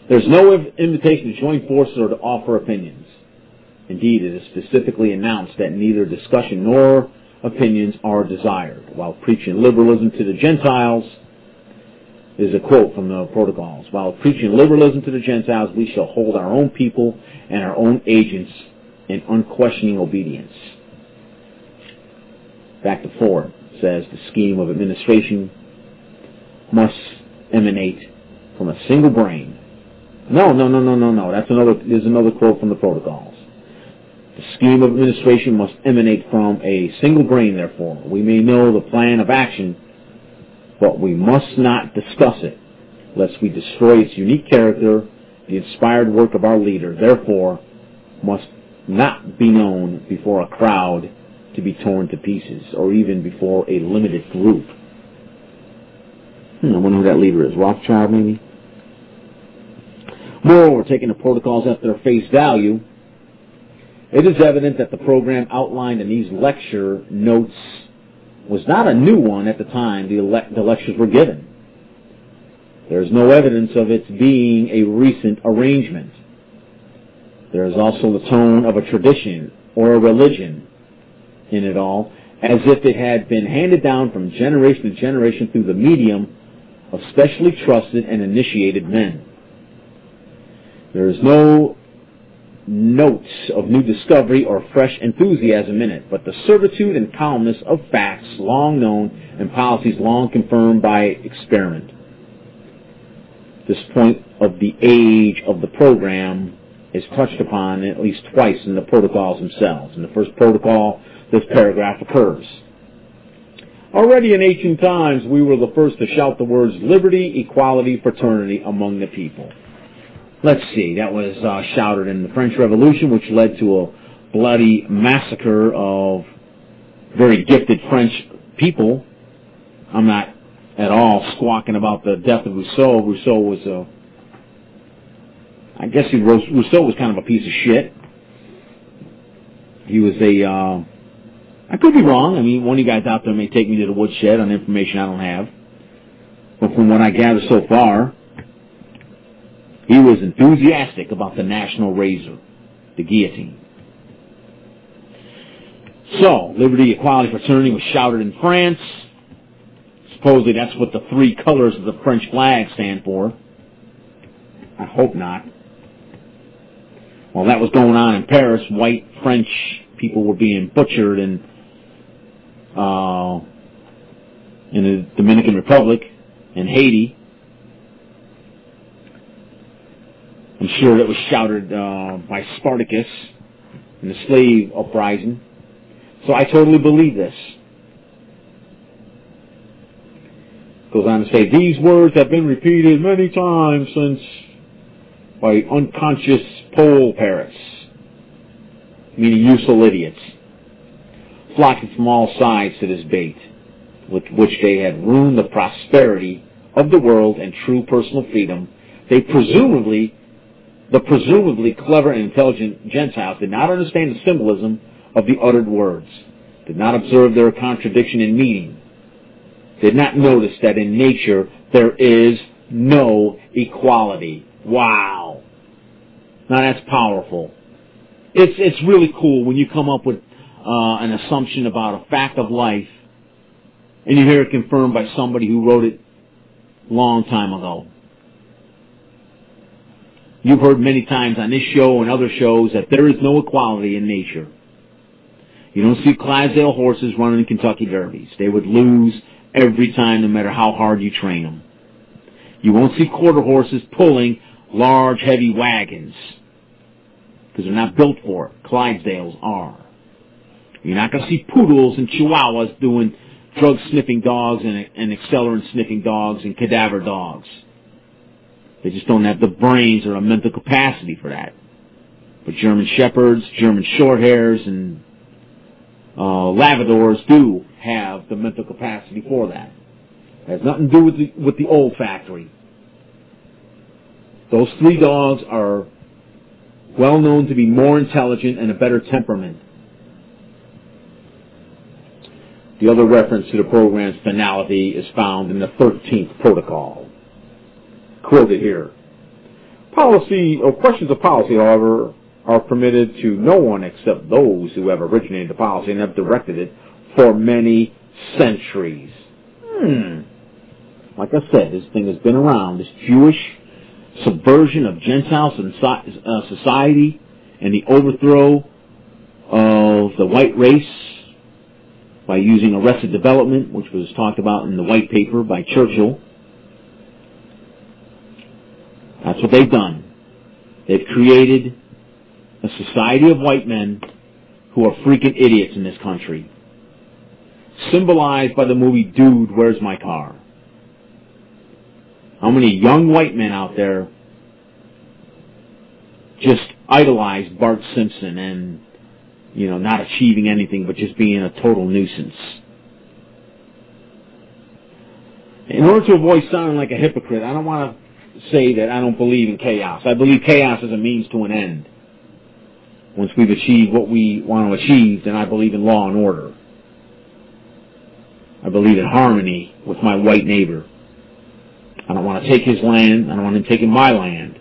There's no invitation to join forces or to offer opinions. Indeed, it is specifically announced that neither discussion nor opinions are desired, while preaching liberalism to the Gentiles is a quote from the protocols. While preaching liberalism to the Gentiles, we shall hold our own people and our own agents in unquestioning obedience. Back to Ford says the scheme of administration must emanate from a single brain, No, no, no, no, no, no. That's another. There's another quote from the protocols. The scheme of administration must emanate from a single brain. Therefore, we may know the plan of action, but we must not discuss it, lest we destroy its unique character, the inspired work of our leader. Therefore, must not be known before a crowd to be torn to pieces, or even before a limited group. Hmm, I wonder who that leader is. Rothschild, maybe? Moreover, taking the protocols at their face value, it is evident that the program outlined in these lecture notes was not a new one at the time the, the lectures were given. There is no evidence of its being a recent arrangement. There is also the tone of a tradition or a religion in it all, as if it had been handed down from generation to generation through the medium of specially trusted and initiated men. There is no notes of new discovery or fresh enthusiasm in it, but the certitude and calmness of facts long known and policies long confirmed by experiment. This point of the age of the program is touched upon at least twice in the protocols themselves. In the first protocol, this paragraph occurs. Already in ancient times, we were the first to shout the words liberty, equality, fraternity among the people. Let's see, that was uh, shouted in the French Revolution, which led to a bloody massacre of very gifted French people. I'm not at all squawking about the death of Rousseau. Rousseau was a, I guess he, Rousseau was kind of a piece of shit. He was a, uh, I could be wrong. I mean, one of you guys out there may take me to the woodshed on information I don't have. But from what I gather so far, he was enthusiastic about the national razor, the guillotine. So, liberty, equality, fraternity was shouted in France. Supposedly that's what the three colors of the French flag stand for. I hope not. While that was going on in Paris, white French people were being butchered in uh, in the Dominican Republic and Haiti. Sure that was shouted uh, by Spartacus in the slave uprising. So I totally believe this. Goes on to say, these words have been repeated many times since by unconscious poll parrots, meaning useful idiots, flocking from all sides to this bait, with which they had ruined the prosperity of the world and true personal freedom. They presumably the presumably clever and intelligent Gentiles did not understand the symbolism of the uttered words, did not observe their contradiction in meaning, did not notice that in nature there is no equality. Wow. Now that's powerful. It's, it's really cool when you come up with uh, an assumption about a fact of life and you hear it confirmed by somebody who wrote it long time ago. You've heard many times on this show and other shows that there is no equality in nature. You don't see Clydesdale horses running Kentucky Derbies. They would lose every time no matter how hard you train them. You won't see quarter horses pulling large heavy wagons because they're not built for it. Clydesdales are. You're not going to see poodles and chihuahuas doing drug sniffing dogs and, and accelerant sniffing dogs and cadaver dogs. They just don't have the brains or a mental capacity for that. But German Shepherds, German Shorthairs, and uh, Labradors do have the mental capacity for that. It has nothing to do with the, with the olfactory. Those three dogs are well known to be more intelligent and a better temperament. The other reference to the program's finality is found in the 13th protocol quoted here. Policy or questions of policy, however, are permitted to no one except those who have originated the policy and have directed it for many centuries. Hmm. Like I said, this thing has been around. This Jewish subversion of Gentile uh, society and the overthrow of the white race by using arrested development, which was talked about in the white paper by Churchill, that's what they've done. They've created a society of white men who are freaking idiots in this country. Symbolized by the movie Dude, Where's My Car? How many young white men out there just idolize Bart Simpson and, you know, not achieving anything but just being a total nuisance? In order to avoid sounding like a hypocrite, I don't want to say that I don't believe in chaos. I believe chaos is a means to an end. Once we've achieved what we want to achieve, then I believe in law and order. I believe in harmony with my white neighbor. I don't want to take his land. I don't want him taking my land.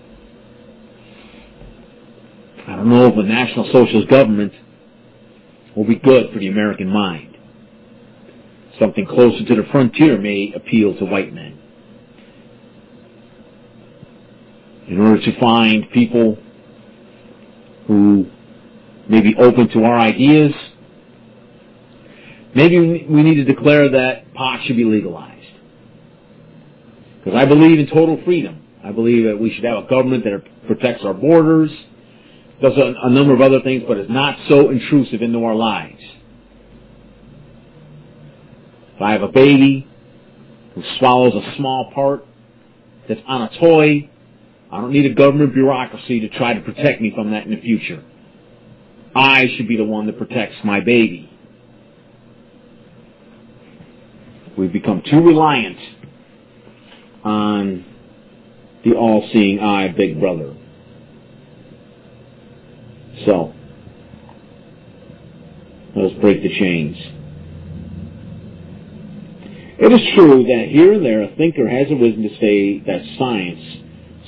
I don't know if a national socialist government will be good for the American mind. Something closer to the frontier may appeal to white men. In order to find people who may be open to our ideas, maybe we need to declare that pot should be legalized. Because I believe in total freedom. I believe that we should have a government that protects our borders, does a, a number of other things, but is not so intrusive into our lives. If I have a baby who swallows a small part that's on a toy, I don't need a government bureaucracy to try to protect me from that in the future. I should be the one that protects my baby. We've become too reliant on the all-seeing eye, Big Brother. So, let's break the chains. It is true that here and there a thinker has arisen to say that science,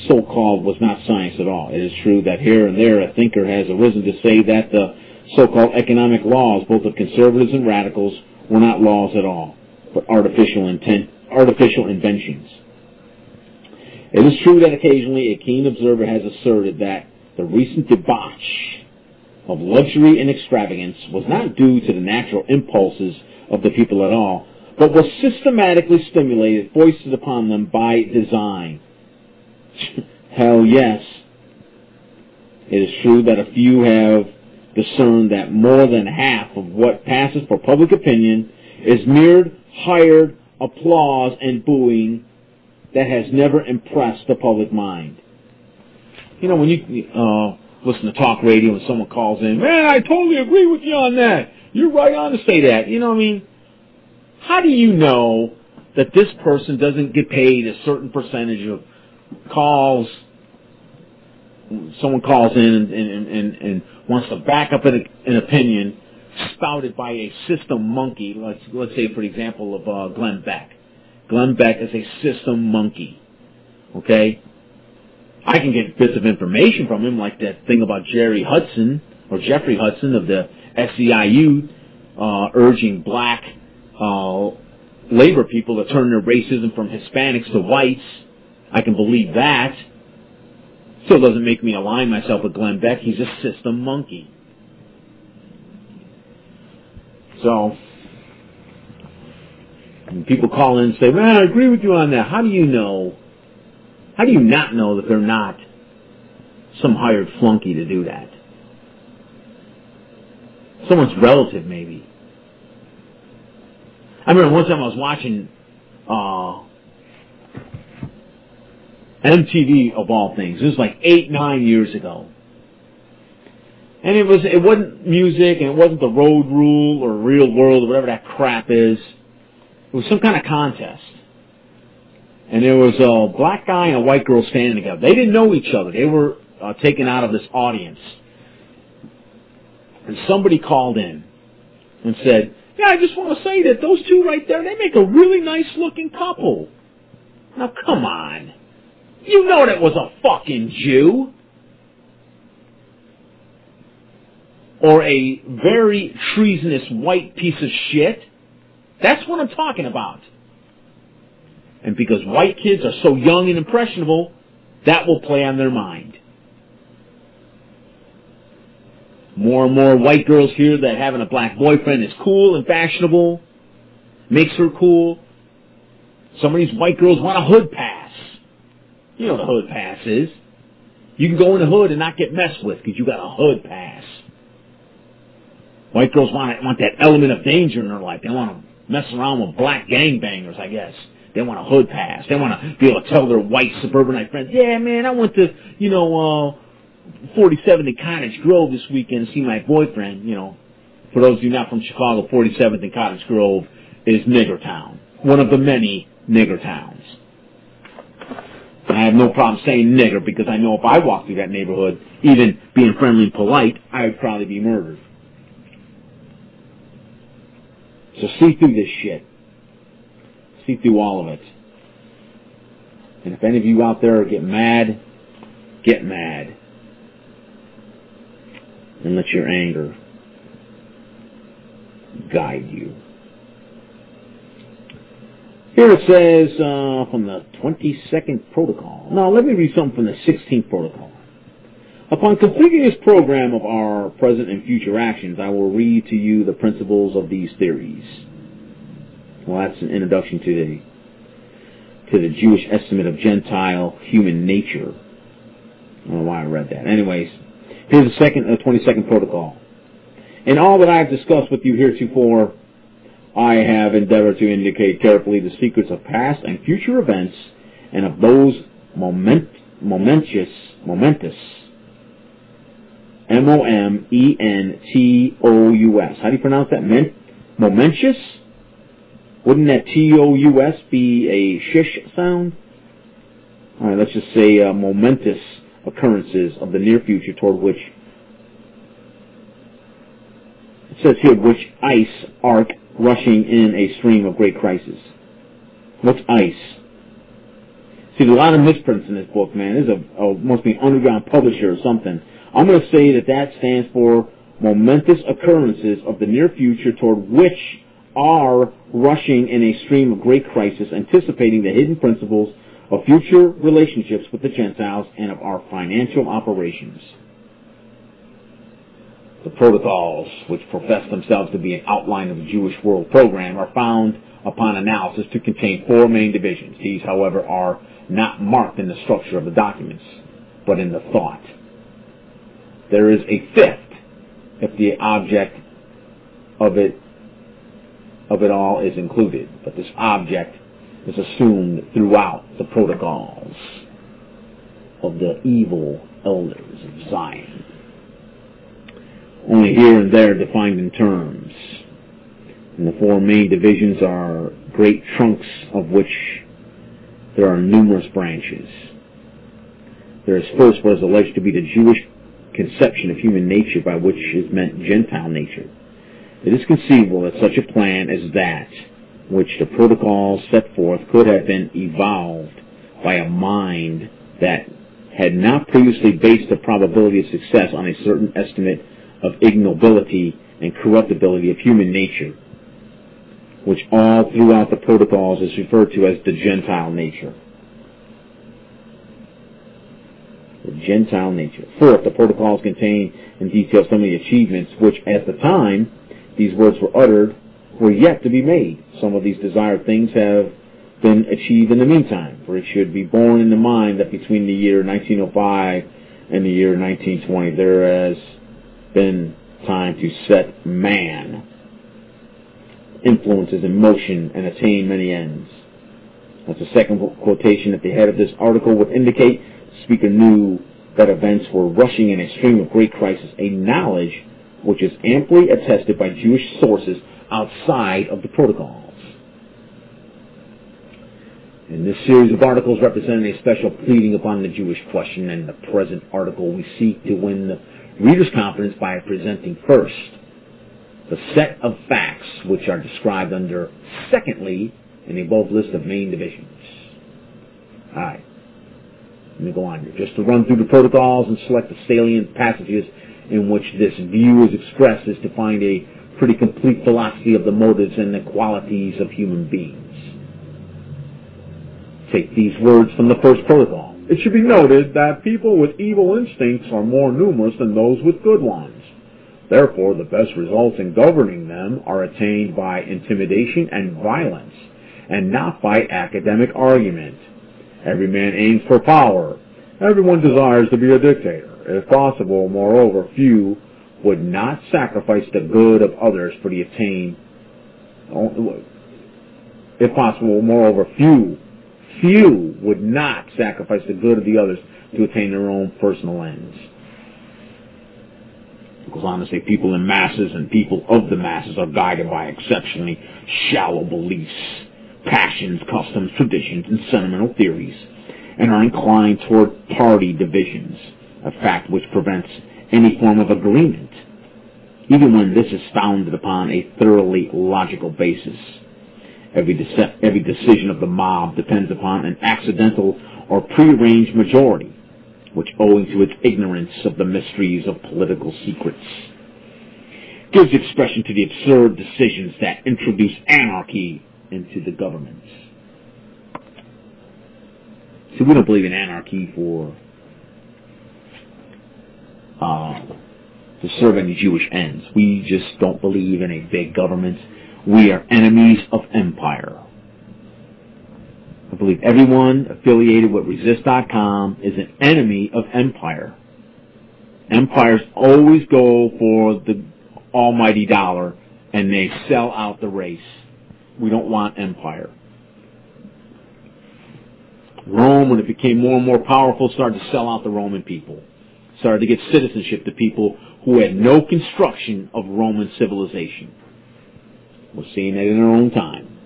so-called, was not science at all. It is true that here and there a thinker has arisen to say that the so-called economic laws, both of conservatives and radicals, were not laws at all, but artificial intent, artificial inventions. It is true that occasionally a keen observer has asserted that the recent debauch of luxury and extravagance was not due to the natural impulses of the people at all, but was systematically stimulated, foisted upon them by design. Hell yes. It is true that a few have discerned that more than half of what passes for public opinion is mere hired applause and booing that has never impressed the public mind. You know, when you uh, listen to talk radio and someone calls in, man, I totally agree with you on that. You're right on to say that. You know what I mean? How do you know that this person doesn't get paid a certain percentage of calls? Someone calls in and, and, and, and wants to back up an, an, opinion spouted by a system monkey. Let's let's say, for example, of uh, Glenn Beck. Glenn Beck is a system monkey. Okay, I can get bits of information from him, like that thing about Jerry Hudson or Jeffrey Hudson of the SEIU uh, urging black uh, labor people to turn their racism from Hispanics to whites. I can believe that. Still doesn't make me align myself with Glenn Beck. He's a system monkey. So, people call in and say, man, I agree with you on that. How do you know? How do you not know that they're not some hired flunky to do that? Someone's relative, maybe. I remember one time I was watching uh, MTV of all things. It was like eight, nine years ago. And it was it wasn't music and it wasn't the road rule or real world or whatever that crap is. It was some kind of contest. And there was a black guy and a white girl standing together. They didn't know each other. They were uh, taken out of this audience. And somebody called in and said, yeah, I just want to say that those two right there, they make a really nice looking couple. Now come on. You know that was a fucking Jew. Or a very treasonous white piece of shit. That's what I'm talking about. And because white kids are so young and impressionable, that will play on their mind. More and more white girls hear that having a black boyfriend is cool and fashionable, makes her cool. Some of these white girls want a hood pass. You know what a hood pass is. You can go in the hood and not get messed with because you got a hood pass. White girls want want that element of danger in their life. They want to mess around with black gangbangers, I guess. They want a hood pass. They want to be able to tell their white suburbanite friends, "Yeah, man, I went to you know uh, 47th and Cottage Grove this weekend to see my boyfriend." You know, for those of you not from Chicago, 47th and Cottage Grove is Nigger Town, one of the many nigger towns. I have no problem saying nigger because I know if I walked through that neighborhood, even being friendly and polite, I would probably be murdered. So see through this shit. See through all of it. And if any of you out there get mad, get mad. And let your anger guide you. Here it says uh, from the 22nd protocol. Now, let me read something from the 16th protocol. Upon completing this program of our present and future actions, I will read to you the principles of these theories. Well, that's an introduction to the to the Jewish estimate of Gentile human nature. I don't know why I read that. Anyways, here's the second, uh, 22nd protocol. In all that I have discussed with you heretofore, I have endeavored to indicate carefully the secrets of past and future events and of those moment, momentous, momentous, M-O-M-E-N-T-O-U-S. How do you pronounce that? Men- momentous? Wouldn't that T-O-U-S be a shish sound? Alright, let's just say uh, momentous occurrences of the near future toward which it says here which ice arc rushing in a stream of great crisis. What's ICE? See, there's a lot of misprints in this book, man. This is a, a must be an underground publisher or something. I'm going to say that that stands for momentous occurrences of the near future toward which are rushing in a stream of great crisis, anticipating the hidden principles of future relationships with the Gentiles and of our financial operations. The protocols, which profess themselves to be an outline of the Jewish World Program, are found upon analysis to contain four main divisions. These, however, are not marked in the structure of the documents, but in the thought. There is a fifth if the object of it of it all is included, but this object is assumed throughout the protocols of the evil elders of Zion only here and there defined in terms. And the four main divisions are great trunks of which there are numerous branches. There is first what is alleged to be the Jewish conception of human nature by which is meant Gentile nature. It is conceivable that such a plan as that which the protocols set forth could have been evolved by a mind that had not previously based the probability of success on a certain estimate of ignobility and corruptibility of human nature, which all throughout the protocols is referred to as the Gentile nature. The Gentile nature. Fourth, the protocols contain in detail some of the achievements which at the time these words were uttered were yet to be made. Some of these desired things have been achieved in the meantime, for it should be borne in the mind that between the year 1905 and the year 1920 there has been time to set man influences in motion and attain many ends. That's the second quotation at the head of this article would indicate speaker knew that events were rushing in a stream of great crisis, a knowledge which is amply attested by Jewish sources outside of the protocols. In this series of articles representing a special pleading upon the Jewish question, and the present article we seek to win the reader's confidence by presenting first the set of facts which are described under secondly in the above list of main divisions. Alright. Let me go on here. Just to run through the protocols and select the salient passages in which this view is expressed is to find a pretty complete philosophy of the motives and the qualities of human beings. Take these words from the first protocol. It should be noted that people with evil instincts are more numerous than those with good ones. Therefore, the best results in governing them are attained by intimidation and violence, and not by academic argument. Every man aims for power, Everyone desires to be a dictator. If possible, moreover, few would not sacrifice the good of others for the attain. If possible, moreover, few, few would not sacrifice the good of the others to attain their own personal ends. To say people in masses and people of the masses are guided by exceptionally shallow beliefs, passions, customs, traditions, and sentimental theories, and are inclined toward party divisions, a fact which prevents any form of agreement, even when this is founded upon a thoroughly logical basis. Every, de- every decision of the mob depends upon an accidental or prearranged majority, which, owing to its ignorance of the mysteries of political secrets, gives expression to the absurd decisions that introduce anarchy into the governments. See, we don't believe in anarchy for uh, to serve any Jewish ends. We just don't believe in a big government. We are enemies of empire. I believe everyone affiliated with Resist.com is an enemy of empire. Empires always go for the almighty dollar and they sell out the race. We don't want empire. Rome, when it became more and more powerful, started to sell out the Roman people. Started to give citizenship to people who had no construction of Roman civilization. We're seeing it in our own time.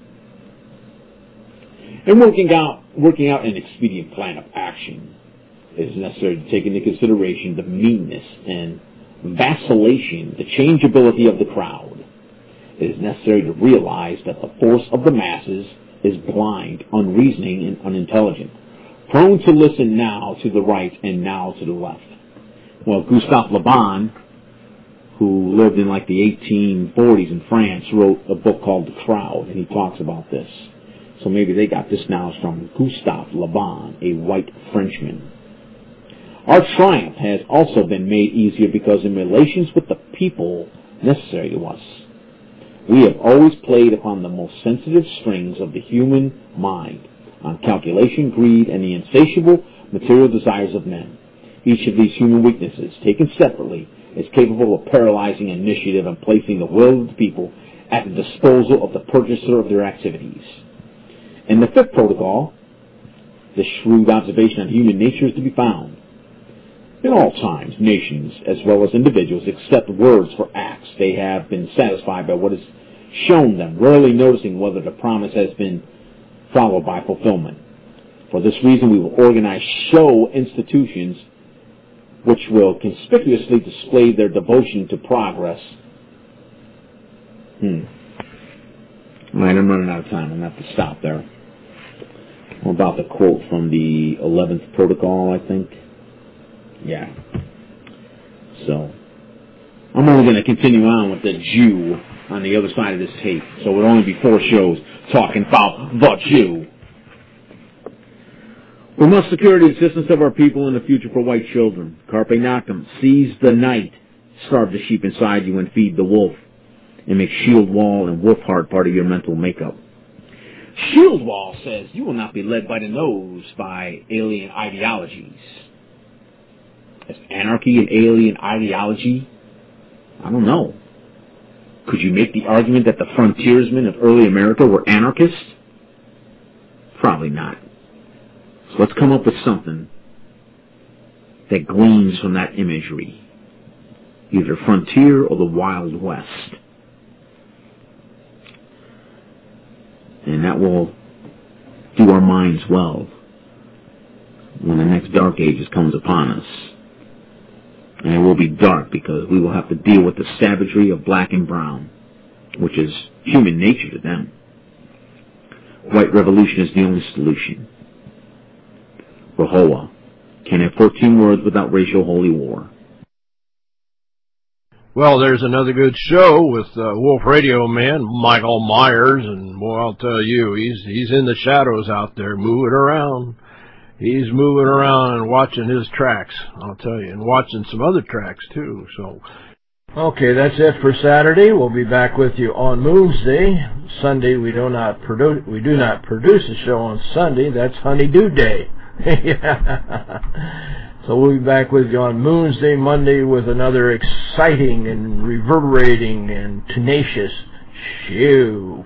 And working out, working out an expedient plan of action is necessary to take into consideration the meanness and vacillation, the changeability of the crowd. It is necessary to realize that the force of the masses is blind, unreasoning, and unintelligent, prone to listen now to the right and now to the left. Well, Gustave Le Bon, who lived in like the 1840s in France, wrote a book called The Crowd, and he talks about this. So maybe they got this knowledge from Gustave Le Bon, a white Frenchman. Our triumph has also been made easier because in relations with the people necessary to us, we have always played upon the most sensitive strings of the human mind, on calculation, greed, and the insatiable material desires of men. Each of these human weaknesses, taken separately, is capable of paralyzing initiative and placing the will of the people at the disposal of the purchaser of their activities. In the fifth protocol, the shrewd observation on human nature is to be found. In all times, nations, as well as individuals, accept words for acts. They have been satisfied by what is shown them, rarely noticing whether the promise has been followed by fulfillment. For this reason, we will organize show institutions which will conspicuously display their devotion to progress. Hmm. I'm running out of time. I'm going to have to stop there. About the quote from the 11th protocol, I think. Yeah. So, I'm only going to continue on with the Jew on the other side of this tape. So it'll only be four shows talking about the Jew. We must secure the existence of our people in the future for white children. Carpe noctem. Seize the night. Starve the sheep inside you and feed the wolf. And make shield wall and wolf heart part of your mental makeup. Shield wall says you will not be led by the nose by alien ideologies. Is anarchy an alien ideology? I don't know. Could you make the argument that the frontiersmen of early America were anarchists? Probably not. So let's come up with something that gleans from that imagery. Either frontier or the Wild West. And that will do our minds well when the next dark ages comes upon us. And it will be dark because we will have to deal with the savagery of black and brown, which is human nature to them. White revolution is the only solution. RaHoWa can have 14 words without racial holy war. Well, there's another good show with uh, Wolf Radio man Michael Myers, and boy, I'll tell you, he's he's in the shadows out there, moving around. He's moving around and watching his tracks, I'll tell you, and watching some other tracks too. So, okay, that's it for Saturday. We'll be back with you on Moon's Sunday we do not produce we do not produce a show on Sunday. That's Honeydew Day. yeah. So we'll be back with you on Moon's Day Monday with another exciting and reverberating and tenacious show.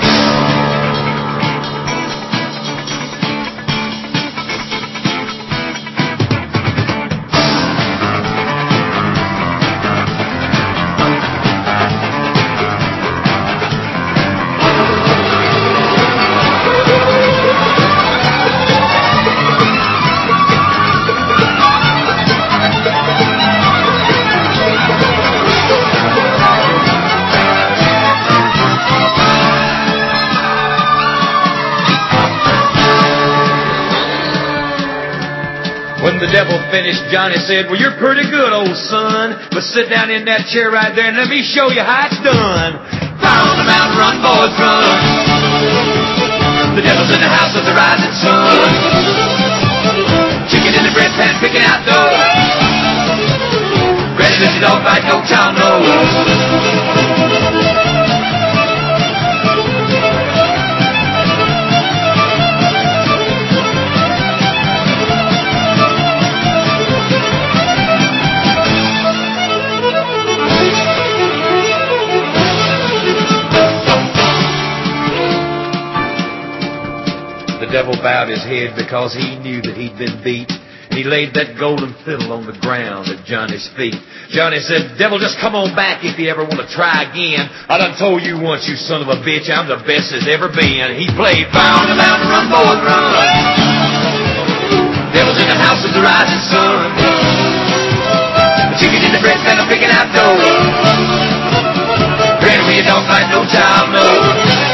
Finished, Johnny said, Well, you're pretty good, old son. But sit down in that chair right there and let me show you how it's done. Fire on the mountain, run, boys, run. The devil's in the house of the rising sun. Chicken in the bread pan, picking out dough. Ready to dog fight, no child knows. devil bowed his head because he knew that he'd been beat. And he laid that golden fiddle on the ground at Johnny's feet. Johnny said, Devil, just come on back if you ever want to try again. I done told you once, you son of a bitch, I'm the best as ever been. He played Bound the Mountain Run, boy, run. Devil's in the house of the rising sun. Chicken in the bread pan, I'm picking out dough. Granny, don't fight no time, no.